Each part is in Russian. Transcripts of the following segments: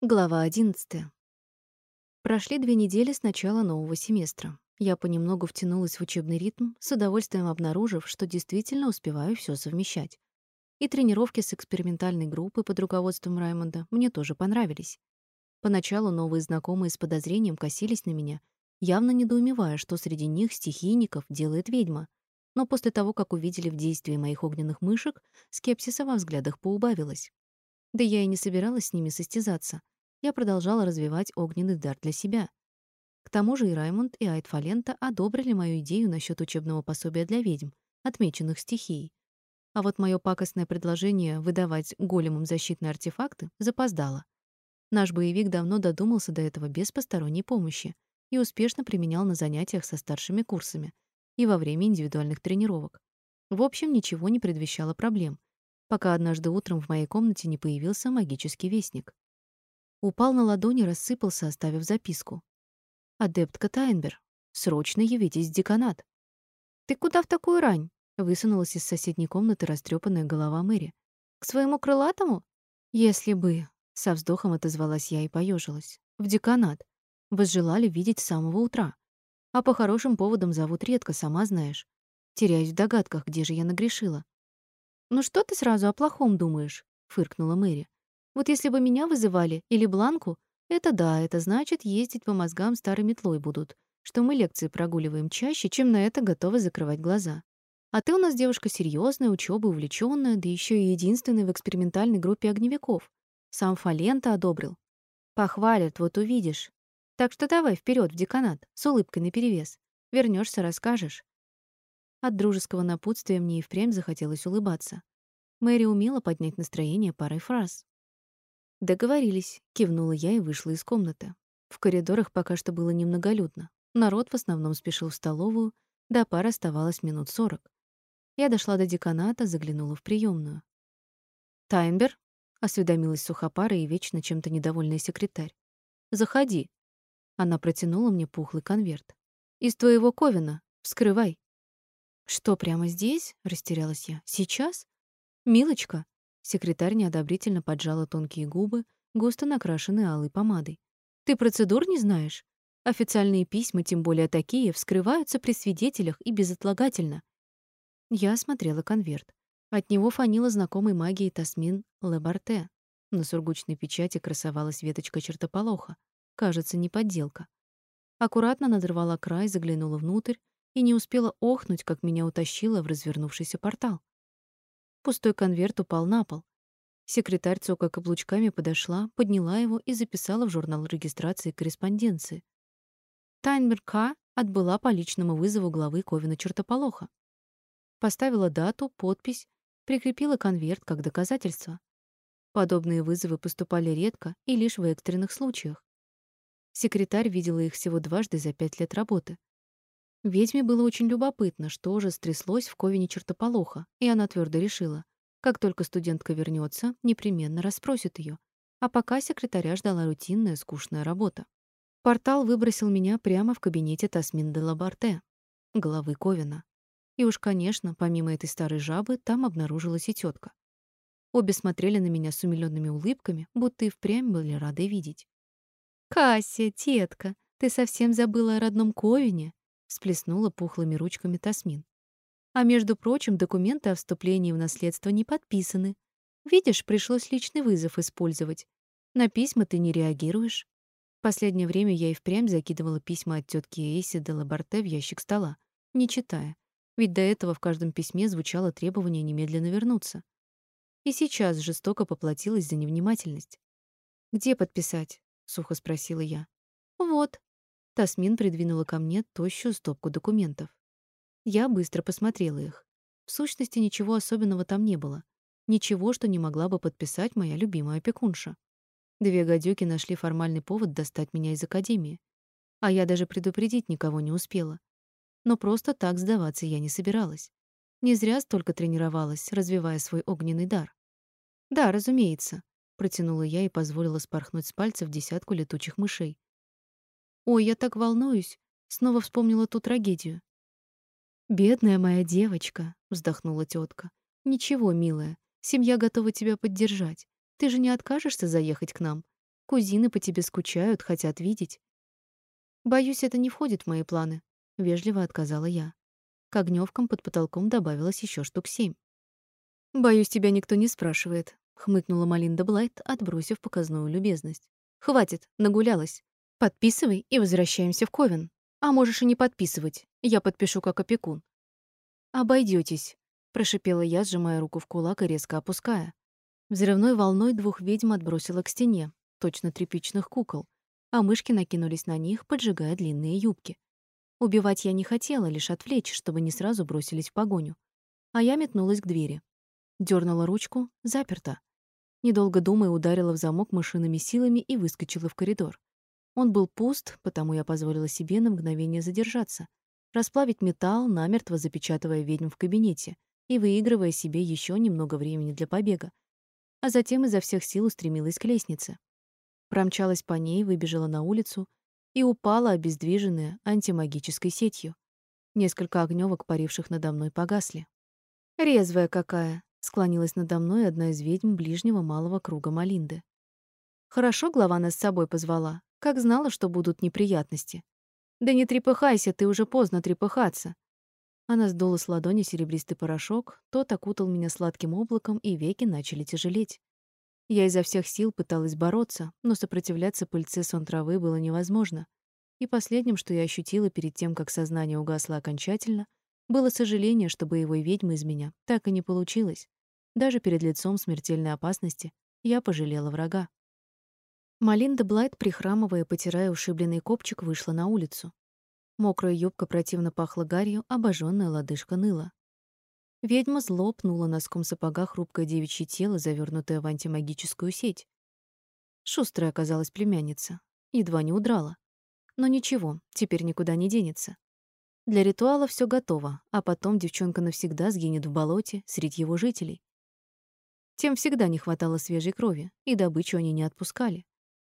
Глава 11. Прошли две недели с начала нового семестра. Я понемногу втянулась в учебный ритм, с удовольствием обнаружив, что действительно успеваю все совмещать. И тренировки с экспериментальной группой под руководством Раймонда мне тоже понравились. Поначалу новые знакомые с подозрением косились на меня, явно недоумевая, что среди них стихийников делает ведьма. Но после того, как увидели в действии моих огненных мышек, скепсиса во взглядах поубавилось. Да я и не собиралась с ними состязаться. Я продолжала развивать огненный дар для себя. К тому же и Раймонд, и Айд Фалента одобрили мою идею насчет учебного пособия для ведьм, отмеченных стихией. А вот мое пакостное предложение выдавать големам защитные артефакты запоздало. Наш боевик давно додумался до этого без посторонней помощи и успешно применял на занятиях со старшими курсами и во время индивидуальных тренировок. В общем, ничего не предвещало проблем, пока однажды утром в моей комнате не появился магический вестник. Упал на ладони, рассыпался, оставив записку. «Адептка Тайнбер, срочно явитесь в деканат». «Ты куда в такую рань?» — высунулась из соседней комнаты растрепанная голова Мэри. «К своему крылатому?» «Если бы...» — со вздохом отозвалась я и поежилась. «В деканат. Возжелали видеть с самого утра. А по хорошим поводам зовут редко, сама знаешь. Теряюсь в догадках, где же я нагрешила. «Ну что ты сразу о плохом думаешь?» — фыркнула Мэри. «Вот если бы меня вызывали или Бланку, это да, это значит, ездить по мозгам старой метлой будут, что мы лекции прогуливаем чаще, чем на это готовы закрывать глаза. А ты у нас девушка серьезная, учёбой увлечённая, да ещё и единственная в экспериментальной группе огневиков. Сам Фалента одобрил. Похвалят, вот увидишь. Так что давай вперед в деканат, с улыбкой наперевес. Вернешься, расскажешь. От дружеского напутствия мне и впрямь захотелось улыбаться. Мэри умела поднять настроение парой фраз. «Договорились», — кивнула я и вышла из комнаты. В коридорах пока что было немноголюдно. Народ в основном спешил в столовую, до пары оставалось минут сорок. Я дошла до деканата, заглянула в приемную. «Таймбер?» — осведомилась сухопарая и вечно чем-то недовольная секретарь. «Заходи». Она протянула мне пухлый конверт. «Из твоего ковина. Вскрывай». «Что, прямо здесь?» — растерялась я. «Сейчас? Милочка!» Секретарь неодобрительно поджала тонкие губы, густо накрашенные алой помадой. «Ты процедур не знаешь? Официальные письма, тем более такие, вскрываются при свидетелях и безотлагательно». Я осмотрела конверт. От него фанила знакомой магией Тасмин Лебарте. На сургучной печати красовалась веточка чертополоха. Кажется, не подделка. Аккуратно надрывала край, заглянула внутрь и не успела охнуть, как меня утащило в развернувшийся портал. Пустой конверт упал на пол. Секретарь, цокая каблучками, подошла, подняла его и записала в журнал регистрации корреспонденции. Тайнбер К. отбыла по личному вызову главы Ковина Чертополоха. Поставила дату, подпись, прикрепила конверт как доказательство. Подобные вызовы поступали редко и лишь в экстренных случаях. Секретарь видела их всего дважды за пять лет работы. Ведьме было очень любопытно, что же стряслось в Ковине чертополоха, и она твердо решила, как только студентка вернется, непременно расспросит ее. А пока секретаря ждала рутинная, скучная работа. Портал выбросил меня прямо в кабинете Тасмин де Лабарте, главы Ковина. И уж, конечно, помимо этой старой жабы, там обнаружилась и тетка. Обе смотрели на меня с умилёнными улыбками, будто и впрямь были рады видеть. «Кася, тетка, ты совсем забыла о родном Ковине?» Всплеснула пухлыми ручками Тасмин. А между прочим, документы о вступлении в наследство не подписаны. Видишь, пришлось личный вызов использовать. На письма ты не реагируешь. В последнее время я и впрямь закидывала письма от тетки Эйси де Лабарте в ящик стола, не читая. Ведь до этого в каждом письме звучало требование немедленно вернуться. И сейчас жестоко поплатилась за невнимательность. «Где подписать?» — сухо спросила я. «Вот», Тасмин придвинула ко мне тощую стопку документов. Я быстро посмотрела их. В сущности, ничего особенного там не было. Ничего, что не могла бы подписать моя любимая опекунша. Две гадюки нашли формальный повод достать меня из академии. А я даже предупредить никого не успела. Но просто так сдаваться я не собиралась. Не зря столько тренировалась, развивая свой огненный дар. «Да, разумеется», — протянула я и позволила спорхнуть с пальцев десятку летучих мышей, Ой, я так волнуюсь. Снова вспомнила ту трагедию. Бедная моя девочка, вздохнула тетка. Ничего, милая. Семья готова тебя поддержать. Ты же не откажешься заехать к нам? Кузины по тебе скучают, хотят видеть. Боюсь, это не входит в мои планы, вежливо отказала я. К огнёвкам под потолком добавилось еще штук семь. Боюсь, тебя никто не спрашивает, хмыкнула Малинда Блайт, отбросив показную любезность. Хватит, нагулялась. Подписывай и возвращаемся в Ковен. А можешь и не подписывать. Я подпишу как опекун. Обойдётесь, прошипела я, сжимая руку в кулак и резко опуская. Взрывной волной двух ведьм отбросило к стене, точно тряпичных кукол, а мышки накинулись на них, поджигая длинные юбки. Убивать я не хотела, лишь отвлечь, чтобы не сразу бросились в погоню. А я метнулась к двери. дернула ручку, заперта. Недолго думая, ударила в замок мышиными силами и выскочила в коридор. Он был пуст, потому я позволила себе на мгновение задержаться, расплавить металл, намертво запечатывая ведьм в кабинете и выигрывая себе еще немного времени для побега, а затем изо всех сил устремилась к лестнице. Промчалась по ней, выбежала на улицу и упала, обездвиженная антимагической сетью. Несколько огнёвок, паривших надо мной, погасли. «Резвая какая!» Склонилась надо мной одна из ведьм ближнего малого круга Малинды. Хорошо глава нас с собой позвала, как знала, что будут неприятности. Да не трепыхайся, ты уже поздно трепыхаться. Она сдула с ладони серебристый порошок, тот окутал меня сладким облаком, и веки начали тяжелеть. Я изо всех сил пыталась бороться, но сопротивляться пыльце сон травы было невозможно. И последним, что я ощутила перед тем, как сознание угасло окончательно, было сожаление, что боевой ведьмы из меня так и не получилось. Даже перед лицом смертельной опасности я пожалела врага. Малинда Блайт, прихрамывая, потирая ушибленный копчик, вышла на улицу. Мокрая юбка противно пахла гарью, обожженная лодыжка ныла. Ведьма зло пнула носком сапога хрупкое девичье тело, завернутое в антимагическую сеть. Шустрая оказалась племянница. Едва не удрала. Но ничего, теперь никуда не денется. Для ритуала все готово, а потом девчонка навсегда сгинет в болоте среди его жителей. Тем всегда не хватало свежей крови, и добычу они не отпускали.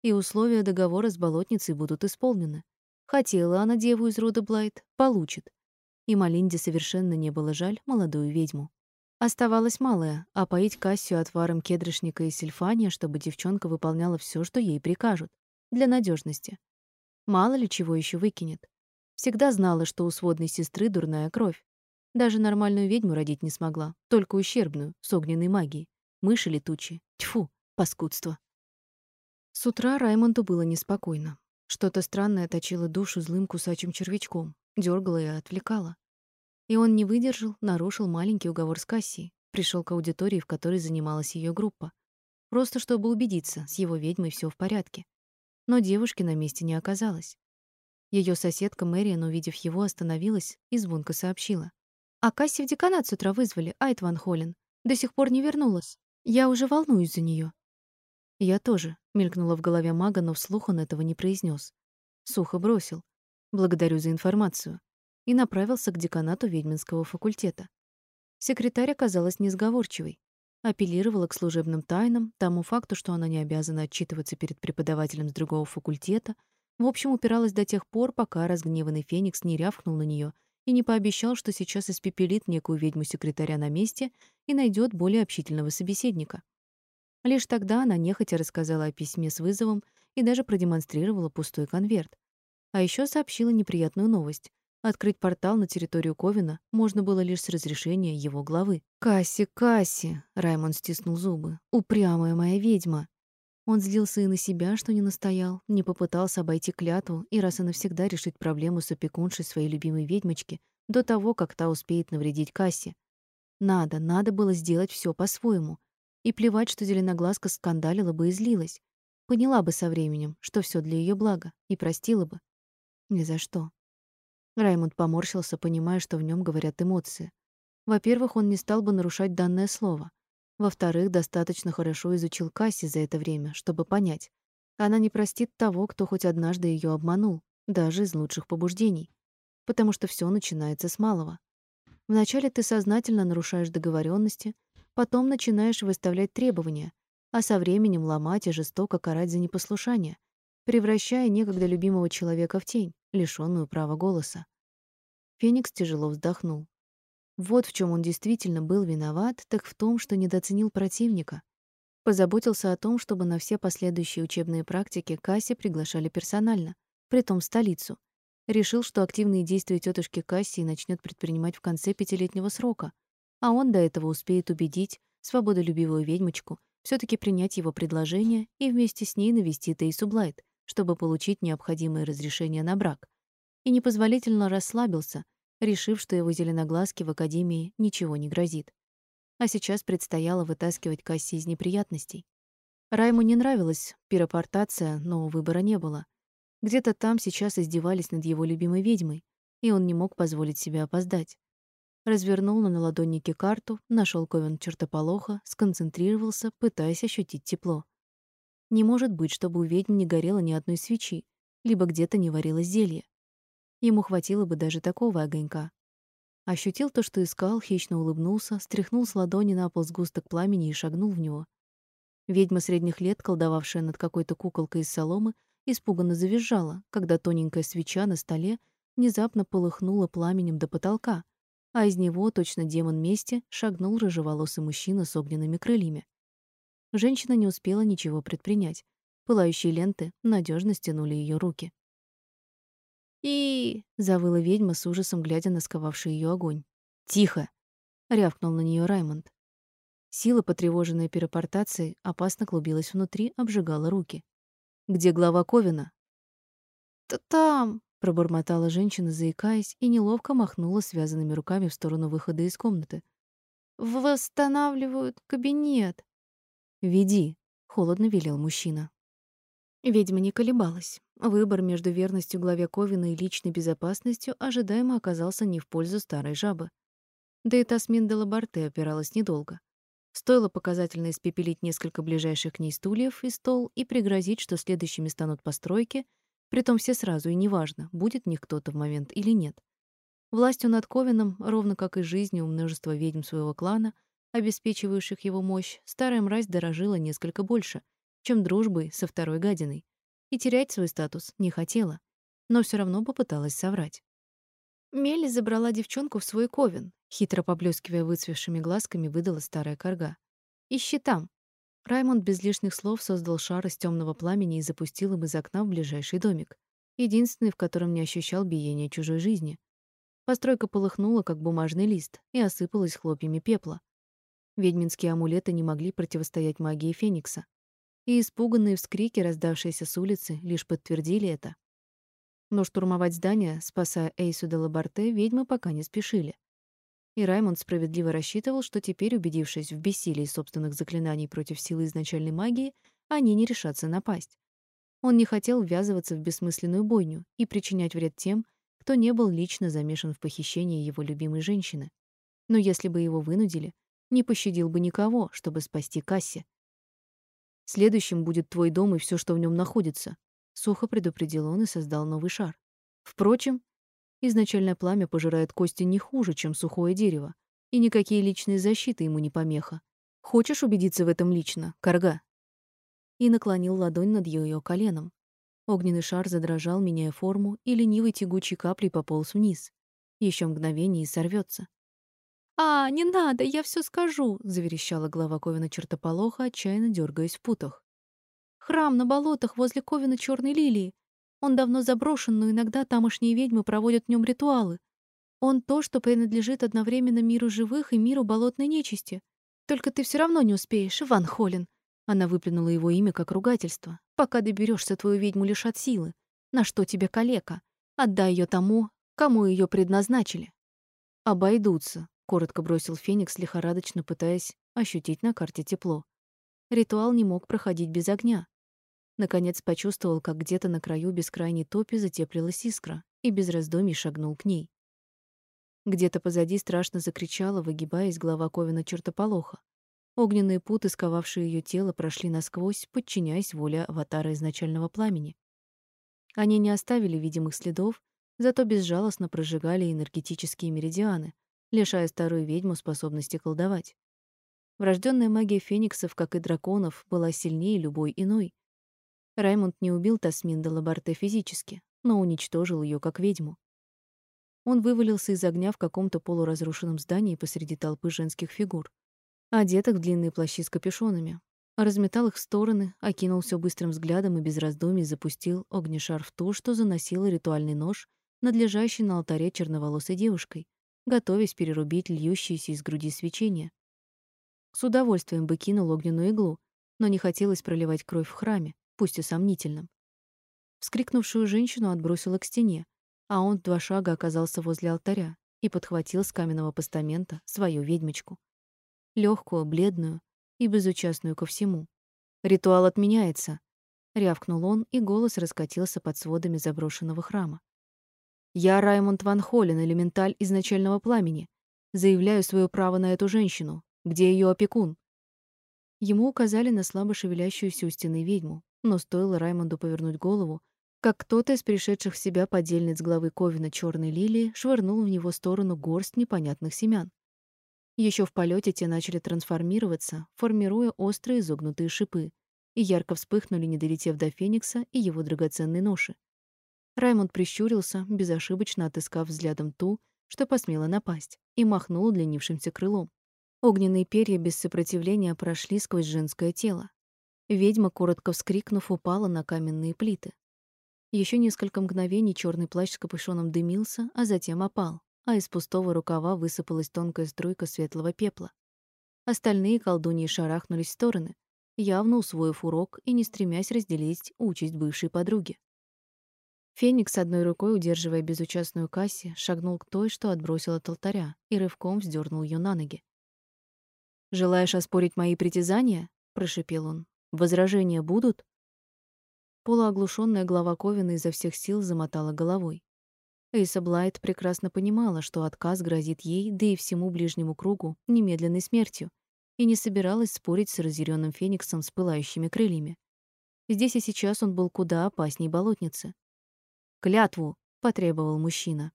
И условия договора с болотницей будут исполнены. Хотела она деву из рода Блайт, получит. И Малинде совершенно не было жаль молодую ведьму. Оставалось малое — опоить Кассию отваром кедрышника и сильфания, чтобы девчонка выполняла все, что ей прикажут, для надежности. Мало ли чего еще выкинет. Всегда знала, что у сводной сестры дурная кровь. Даже нормальную ведьму родить не смогла, только ущербную, с огненной магией. Мыши летучие. Тьфу, паскудство. С утра Раймонду было неспокойно. Что-то странное точило душу злым кусачим червячком, дергало и отвлекало. И он не выдержал, нарушил маленький уговор с Кассией, пришел к аудитории, в которой занималась ее группа. Просто чтобы убедиться, с его ведьмой все в порядке. Но девушки на месте не оказалось. Ее соседка Мэриан, увидев его, остановилась и звонко сообщила. «А Касси в деканат с утра вызвали, Айт Ван Холлен. До сих пор не вернулась. Я уже волнуюсь за нее. «Я тоже», — мелькнула в голове мага, но вслух он этого не произнес. Сухо бросил. «Благодарю за информацию». И направился к деканату ведьминского факультета. Секретарь оказалась несговорчивой. Апеллировала к служебным тайнам, тому факту, что она не обязана отчитываться перед преподавателем с другого факультета, в общем, упиралась до тех пор, пока разгневанный Феникс не рявкнул на нее и не пообещал, что сейчас испепелит некую ведьму-секретаря на месте и найдет более общительного собеседника. Лишь тогда она нехотя рассказала о письме с вызовом и даже продемонстрировала пустой конверт. А еще сообщила неприятную новость. Открыть портал на территорию Ковина можно было лишь с разрешения его главы. «Касси, Касси!» — Раймон стиснул зубы. «Упрямая моя ведьма! Он злился и на себя, что не настоял, не попытался обойти клятву и раз и навсегда решить проблему с опекуншей своей любимой ведьмочки до того, как та успеет навредить Кассе. Надо, надо было сделать все по-своему. И плевать, что зеленоглазка скандалила бы и злилась. Поняла бы со временем, что все для ее блага, и простила бы. Ни за что. Раймонд поморщился, понимая, что в нем говорят эмоции. Во-первых, он не стал бы нарушать данное слово. Во-вторых, достаточно хорошо изучил Касси за это время, чтобы понять. Она не простит того, кто хоть однажды ее обманул, даже из лучших побуждений. Потому что все начинается с малого. Вначале ты сознательно нарушаешь договоренности, потом начинаешь выставлять требования, а со временем ломать и жестоко карать за непослушание, превращая некогда любимого человека в тень, лишённую права голоса. Феникс тяжело вздохнул. Вот в чем он действительно был виноват, так в том, что недооценил противника. Позаботился о том, чтобы на все последующие учебные практики Касси приглашали персонально, притом в столицу. Решил, что активные действия тетушки Кассии начнет предпринимать в конце пятилетнего срока, а он до этого успеет убедить свободолюбивую ведьмочку все таки принять его предложение и вместе с ней навестить Эйсу Блайт, чтобы получить необходимое разрешение на брак. И непозволительно расслабился, решив, что его зеленоглазке в академии ничего не грозит. А сейчас предстояло вытаскивать Касси из неприятностей. Райму не нравилась пиропортация, но выбора не было. Где-то там сейчас издевались над его любимой ведьмой, и он не мог позволить себе опоздать. Развернул на наладоннике карту, нашел ковен чертополоха, сконцентрировался, пытаясь ощутить тепло. Не может быть, чтобы у ведьм не горело ни одной свечи, либо где-то не варилось зелье. Ему хватило бы даже такого огонька. Ощутил то, что искал, хищно улыбнулся, стряхнул с ладони на пол сгусток пламени и шагнул в него. Ведьма средних лет, колдовавшая над какой-то куколкой из соломы, испуганно завизжала, когда тоненькая свеча на столе внезапно полыхнула пламенем до потолка, а из него, точно демон мести, шагнул рыжеволосый мужчина с огненными крыльями. Женщина не успела ничего предпринять. Пылающие ленты надежно стянули ее руки. «И...» — завыла ведьма с ужасом, глядя на сковавший ее огонь. «Тихо!» — рявкнул на нее Раймонд. Сила, потревоженная перепортацией, опасно клубилась внутри, обжигала руки. «Где глава Ковина?» «Да там!» — пробормотала женщина, заикаясь, и неловко махнула связанными руками в сторону выхода из комнаты. «Восстанавливают кабинет!» «Веди!» — холодно велел мужчина. Ведьма не колебалась. Выбор между верностью главе Ковина и личной безопасностью ожидаемо оказался не в пользу старой жабы. Да и Тасмин де Лабарте опиралась недолго. Стоило показательно испепелить несколько ближайших к ней стульев и стол и пригрозить, что следующими станут постройки, притом все сразу, и неважно, будет них кто-то в момент или нет. Властью над Ковином, ровно как и жизнью у множества ведьм своего клана, обеспечивающих его мощь, старая мразь дорожила несколько больше — чем дружбой со второй гадиной, и терять свой статус не хотела, но все равно попыталась соврать. Мелли забрала девчонку в свой ковен, хитро поблескивая выцвевшими глазками, выдала старая корга. «Ищи там». Раймонд без лишних слов создал шар из темного пламени и запустил им из окна в ближайший домик, единственный, в котором не ощущал биения чужой жизни. Постройка полыхнула, как бумажный лист, и осыпалась хлопьями пепла. Ведьминские амулеты не могли противостоять магии Феникса и испуганные вскрики, раздавшиеся с улицы, лишь подтвердили это. Но штурмовать здание, спасая Эйсу де Лабарте, ведьмы пока не спешили. И Раймонд справедливо рассчитывал, что теперь, убедившись в бессилии собственных заклинаний против силы изначальной магии, они не решатся напасть. Он не хотел ввязываться в бессмысленную бойню и причинять вред тем, кто не был лично замешан в похищении его любимой женщины. Но если бы его вынудили, не пощадил бы никого, чтобы спасти Касси. Следующим будет твой дом и все, что в нем находится, сухо предупредил он и создал новый шар. Впрочем, изначальное пламя пожирает кости не хуже, чем сухое дерево, и никакие личные защиты ему не помеха. Хочешь убедиться в этом лично, Карга? И наклонил ладонь над ее коленом. Огненный шар задрожал, меняя форму, и ленивой тягучей каплей пополз вниз. Еще мгновение и сорвется. «А, не надо, я все скажу», — заверещала глава Ковина чертополоха, отчаянно дергаясь в путах. «Храм на болотах возле Ковина Черной Лилии. Он давно заброшен, но иногда тамошние ведьмы проводят в нем ритуалы. Он то, что принадлежит одновременно миру живых и миру болотной нечисти. Только ты все равно не успеешь, Иван Холин». Она выплюнула его имя как ругательство. «Пока доберешься, твою ведьму лишат силы. На что тебе калека? Отдай ее тому, кому ее предназначили». «Обойдутся», коротко бросил Феникс, лихорадочно пытаясь ощутить на карте тепло. Ритуал не мог проходить без огня. Наконец почувствовал, как где-то на краю бескрайней топи затеплилась искра, и без раздумий шагнул к ней. Где-то позади страшно закричала, выгибаясь глава Ковина чертополоха. Огненные путы, сковавшие ее тело, прошли насквозь, подчиняясь воле аватара изначального пламени. Они не оставили видимых следов, зато безжалостно прожигали энергетические меридианы, лишая старую ведьму способности колдовать. Врожденная магия фениксов, как и драконов, была сильнее любой иной. Раймонд не убил Тасмин де Лабарте физически, но уничтожил ее как ведьму. Он вывалился из огня в каком-то полуразрушенном здании посреди толпы женских фигур, одетых в длинные плащи с капюшонами. разметал их в стороны, окинул все быстрым взглядом и без раздумий запустил огнешар в ту, что заносила ритуальный нож, надлежащий на алтаре черноволосой девушкой, готовясь перерубить льющееся из груди свечение. С удовольствием бы кинул огненную иглу, но не хотелось проливать кровь в храме, пусть и сомнительном. Вскрикнувшую женщину отбросило к стене, а он два шага оказался возле алтаря и подхватил с каменного постамента свою ведьмочку. легкую, бледную и безучастную ко всему. «Ритуал отменяется», — рявкнул он, и голос раскатился под сводами заброшенного храма. «Я Раймонд Ван Холлен, элементаль изначального пламени. Заявляю свое право на эту женщину. Где ее опекун?» Ему указали на слабо шевелящуюся у стены ведьму, но стоило Раймонду повернуть голову, как кто-то из пришедших в себя подельниц главы Ковина Черной лилии швырнул в него сторону горсть непонятных семян. Еще в полете те начали трансформироваться, формируя острые изогнутые шипы, и ярко вспыхнули, не долетев до Феникса и его драгоценной ноши. Раймонд прищурился, безошибочно отыскав взглядом ту, что посмела напасть, и махнул длиннившимся крылом. Огненные перья без сопротивления прошли сквозь женское тело. Ведьма, коротко вскрикнув, упала на каменные плиты. Еще несколько мгновений черный плащ с капюшоном дымился, а затем опал, а из пустого рукава высыпалась тонкая струйка светлого пепла. Остальные колдуньи шарахнулись в стороны, явно усвоив урок и не стремясь разделить участь бывшей подруги. Феникс, одной рукой удерживая безучастную Касси, шагнул к той, что отбросил от алтаря, и рывком вздернул ее на ноги. «Желаешь оспорить мои притязания?» — прошипел он. «Возражения будут?» Полуоглушенная глава Ковина изо всех сил замотала головой. Эйса Блайт прекрасно понимала, что отказ грозит ей, да и всему ближнему кругу, немедленной смертью, и не собиралась спорить с разъяренным фениксом с пылающими крыльями. Здесь и сейчас он был куда опасней болотницы. «Клятву!» — потребовал мужчина.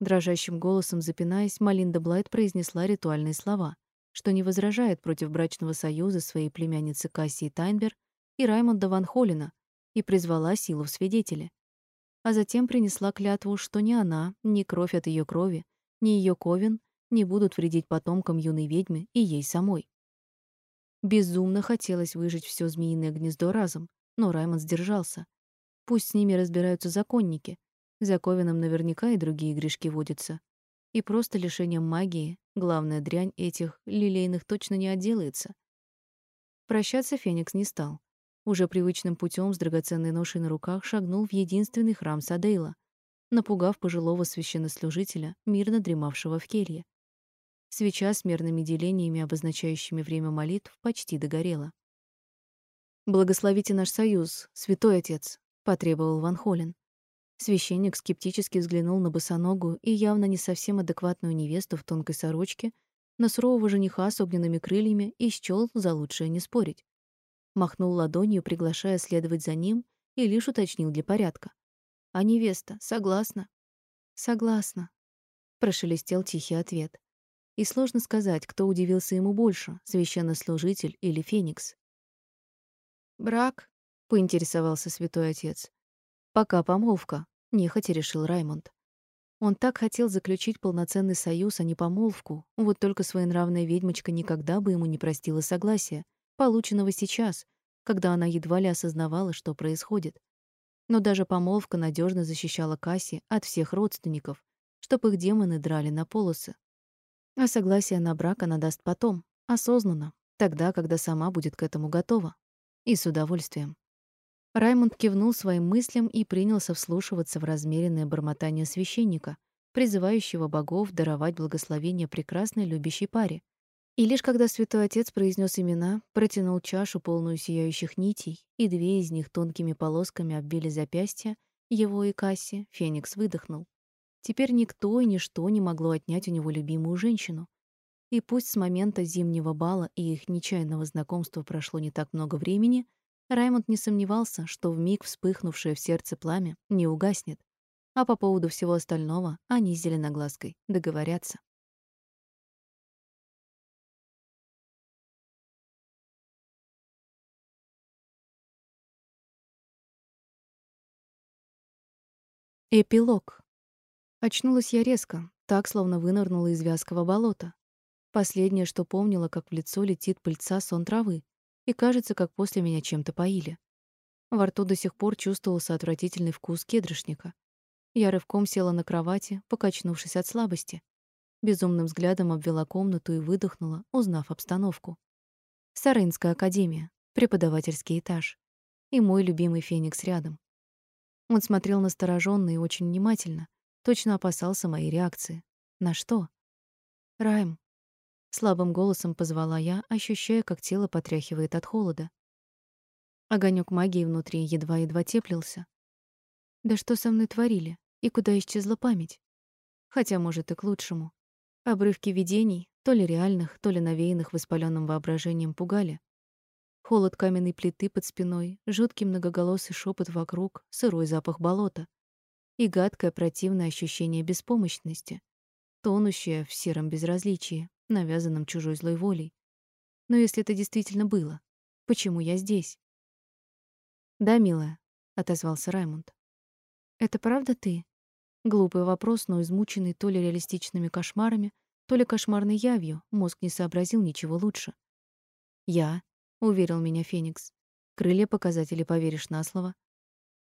Дрожащим голосом запинаясь, Малинда Блайт произнесла ритуальные слова, что не возражает против брачного союза своей племянницы Кассии Тайнбер и Раймонда Ван Холлина, и призвала силу в свидетели. А затем принесла клятву, что ни она, ни кровь от ее крови, ни ее ковен не будут вредить потомкам юной ведьмы и ей самой. Безумно хотелось выжить все змеиное гнездо разом, но Раймонд сдержался. Пусть с ними разбираются законники. За ковеном наверняка и другие грешки водятся. И просто лишением магии, главная дрянь этих лилейных точно не отделается. Прощаться Феникс не стал уже привычным путем с драгоценной ношей на руках шагнул в единственный храм Садейла, напугав пожилого священнослужителя, мирно дремавшего в келье. Свеча с мерными делениями, обозначающими время молитв, почти догорела. «Благословите наш союз, святой отец», — потребовал Ван Холен. Священник скептически взглянул на босоногую и явно не совсем адекватную невесту в тонкой сорочке, на сурового жениха с огненными крыльями и счёл за лучшее не спорить махнул ладонью, приглашая следовать за ним, и лишь уточнил для порядка. «А невеста согласна?» «Согласна», — прошелестел тихий ответ. И сложно сказать, кто удивился ему больше, священнослужитель или Феникс. «Брак?» — поинтересовался святой отец. «Пока помолвка», — нехотя решил Раймонд. Он так хотел заключить полноценный союз, а не помолвку, вот только своенравная ведьмочка никогда бы ему не простила согласия, полученного сейчас, когда она едва ли осознавала, что происходит. Но даже помолвка надежно защищала Касси от всех родственников, чтоб их демоны драли на полосы. А согласие на брак она даст потом, осознанно, тогда, когда сама будет к этому готова. И с удовольствием. Раймонд кивнул своим мыслям и принялся вслушиваться в размеренное бормотание священника, призывающего богов даровать благословение прекрасной любящей паре, и лишь когда святой отец произнес имена, протянул чашу, полную сияющих нитей, и две из них тонкими полосками обвили запястья, его и Касси, Феникс выдохнул. Теперь никто и ничто не могло отнять у него любимую женщину. И пусть с момента зимнего бала и их нечаянного знакомства прошло не так много времени, Раймонд не сомневался, что в миг вспыхнувшее в сердце пламя не угаснет. А по поводу всего остального они с зеленоглазкой договорятся. Эпилог. Очнулась я резко, так, словно вынырнула из вязкого болота. Последнее, что помнила, как в лицо летит пыльца сон травы, и кажется, как после меня чем-то поили. Во рту до сих пор чувствовался отвратительный вкус кедрышника. Я рывком села на кровати, покачнувшись от слабости. Безумным взглядом обвела комнату и выдохнула, узнав обстановку. Сарынская академия, преподавательский этаж. И мой любимый Феникс рядом. Он смотрел настороженно и очень внимательно, точно опасался моей реакции. На что? Райм. Слабым голосом позвала я, ощущая, как тело потряхивает от холода. Огонек магии внутри едва-едва теплился. Да что со мной творили? И куда исчезла память? Хотя, может, и к лучшему. Обрывки видений, то ли реальных, то ли навеянных воспалённым воображением, пугали. Холод каменной плиты под спиной, жуткий многоголосый шепот вокруг, сырой запах болота и гадкое противное ощущение беспомощности, тонущее в сером безразличии навязанном чужой злой волей. Но если это действительно было, почему я здесь? Да, милая, отозвался Раймонд. Это правда ты? Глупый вопрос, но измученный то ли реалистичными кошмарами, то ли кошмарной явью, мозг не сообразил ничего лучше. Я, уверил меня Феникс. Крылья показатели поверишь на слово.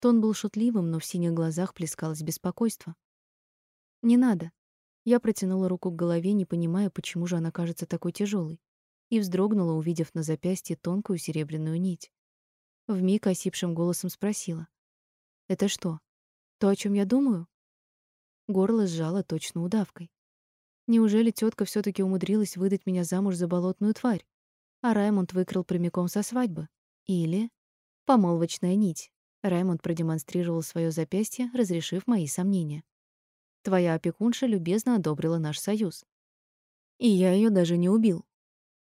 Тон был шутливым, но в синих глазах плескалось беспокойство. Не надо, я протянула руку к голове, не понимая, почему же она кажется такой тяжелой, и вздрогнула, увидев на запястье тонкую серебряную нить. Вмиг осипшим голосом спросила: "Это что? То, о чем я думаю?" Горло сжало точно удавкой. Неужели тетка все таки умудрилась выдать меня замуж за болотную тварь, а Раймонд выкрал прямиком со свадьбы? Или помолвочная нить? Раймонд продемонстрировал свое запястье, разрешив мои сомнения. Твоя опекунша любезно одобрила наш союз. И я ее даже не убил.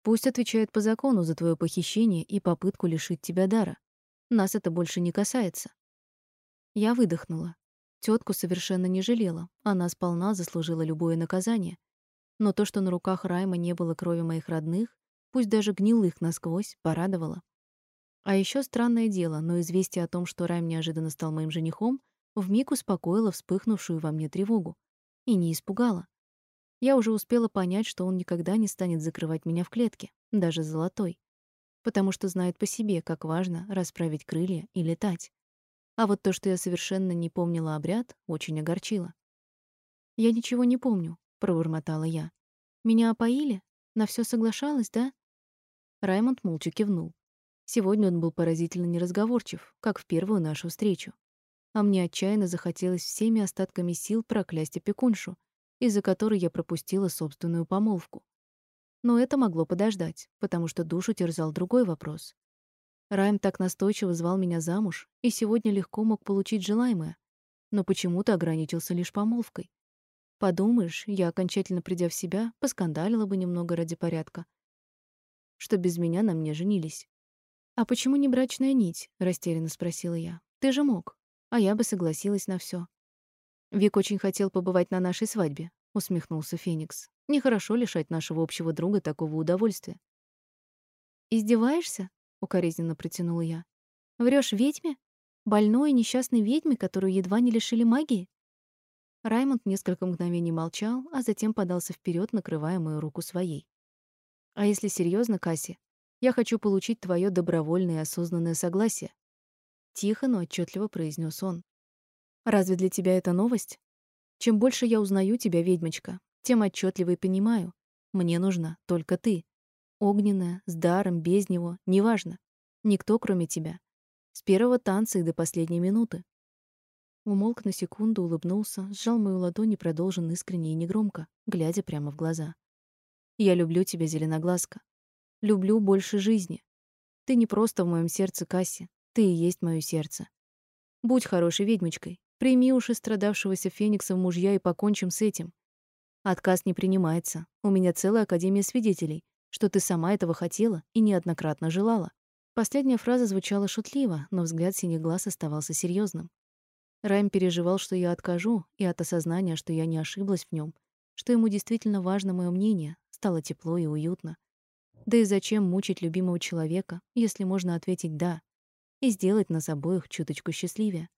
Пусть отвечает по закону за твое похищение и попытку лишить тебя дара. Нас это больше не касается. Я выдохнула. Тетку совершенно не жалела. Она сполна заслужила любое наказание. Но то, что на руках Райма не было крови моих родных, пусть даже гнилых насквозь, порадовало. А еще странное дело, но известие о том, что Райм неожиданно стал моим женихом, вмиг успокоила вспыхнувшую во мне тревогу и не испугала. Я уже успела понять, что он никогда не станет закрывать меня в клетке, даже золотой, потому что знает по себе, как важно расправить крылья и летать. А вот то, что я совершенно не помнила обряд, очень огорчило. «Я ничего не помню», — пробормотала я. «Меня опоили? На все соглашалась, да?» Раймонд молча кивнул. Сегодня он был поразительно неразговорчив, как в первую нашу встречу а мне отчаянно захотелось всеми остатками сил проклясть опекуншу, из-за которой я пропустила собственную помолвку. Но это могло подождать, потому что душу терзал другой вопрос. Райм так настойчиво звал меня замуж, и сегодня легко мог получить желаемое, но почему-то ограничился лишь помолвкой. Подумаешь, я, окончательно придя в себя, поскандалила бы немного ради порядка, что без меня на мне женились. «А почему не брачная нить?» — растерянно спросила я. «Ты же мог» а я бы согласилась на все. Вик очень хотел побывать на нашей свадьбе, усмехнулся Феникс. Нехорошо лишать нашего общего друга такого удовольствия. Издеваешься? укоризненно протянула я. Врёшь ведьме? Больной и несчастной ведьме, которую едва не лишили магии? Раймонд несколько мгновений молчал, а затем подался вперед, накрывая мою руку своей. А если серьезно, Касси, я хочу получить твое добровольное и осознанное согласие, Тихо, но отчетливо произнес он. Разве для тебя это новость? Чем больше я узнаю тебя, ведьмочка, тем отчетливее понимаю. Мне нужна только ты. Огненная, с даром, без него, неважно. Никто, кроме тебя. С первого танца и до последней минуты. Умолк на секунду, улыбнулся, сжал мою ладонь и продолжил искренне и негромко, глядя прямо в глаза. Я люблю тебя, зеленоглазка. Люблю больше жизни. Ты не просто в моем сердце, Касси. Ты и есть моё сердце. Будь хорошей ведьмочкой. Прими уж страдавшегося Феникса в мужья и покончим с этим. Отказ не принимается. У меня целая академия свидетелей, что ты сама этого хотела и неоднократно желала. Последняя фраза звучала шутливо, но взгляд синих глаз оставался серьезным. Райм переживал, что я откажу, и от осознания, что я не ошиблась в нем, что ему действительно важно мое мнение, стало тепло и уютно. Да и зачем мучить любимого человека, если можно ответить «да», и сделать нас обоих чуточку счастливее.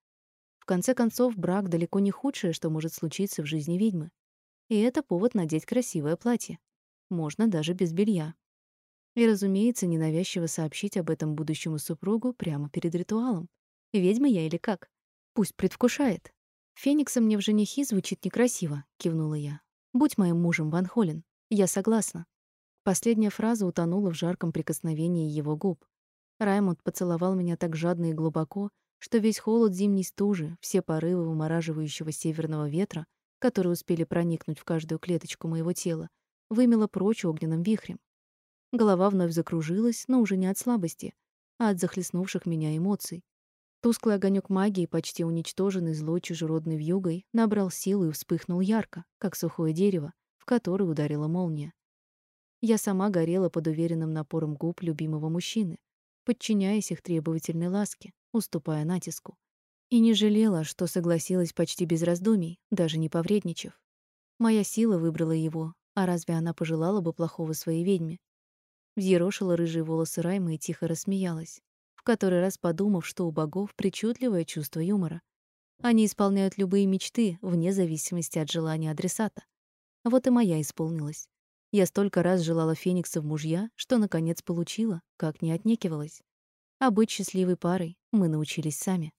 В конце концов, брак далеко не худшее, что может случиться в жизни ведьмы. И это повод надеть красивое платье. Можно даже без белья. И, разумеется, ненавязчиво сообщить об этом будущему супругу прямо перед ритуалом. Ведьма я или как? Пусть предвкушает. «Феникса мне в женихи звучит некрасиво», — кивнула я. «Будь моим мужем, Ван Холлен. Я согласна». Последняя фраза утонула в жарком прикосновении его губ. Раймонд поцеловал меня так жадно и глубоко, что весь холод зимней стужи, все порывы вымораживающего северного ветра, которые успели проникнуть в каждую клеточку моего тела, вымело прочь огненным вихрем. Голова вновь закружилась, но уже не от слабости, а от захлестнувших меня эмоций. Тусклый огонек магии, почти уничтоженный злой чужеродной вьюгой, набрал силу и вспыхнул ярко, как сухое дерево, в которое ударила молния. Я сама горела под уверенным напором губ любимого мужчины, подчиняясь их требовательной ласке, уступая натиску. И не жалела, что согласилась почти без раздумий, даже не повредничав. Моя сила выбрала его, а разве она пожелала бы плохого своей ведьме? Взъерошила рыжие волосы Раймы и тихо рассмеялась, в который раз подумав, что у богов причудливое чувство юмора. Они исполняют любые мечты, вне зависимости от желания адресата. Вот и моя исполнилась. Я столько раз желала Феникса в мужья, что, наконец, получила, как не отнекивалась. А быть счастливой парой мы научились сами.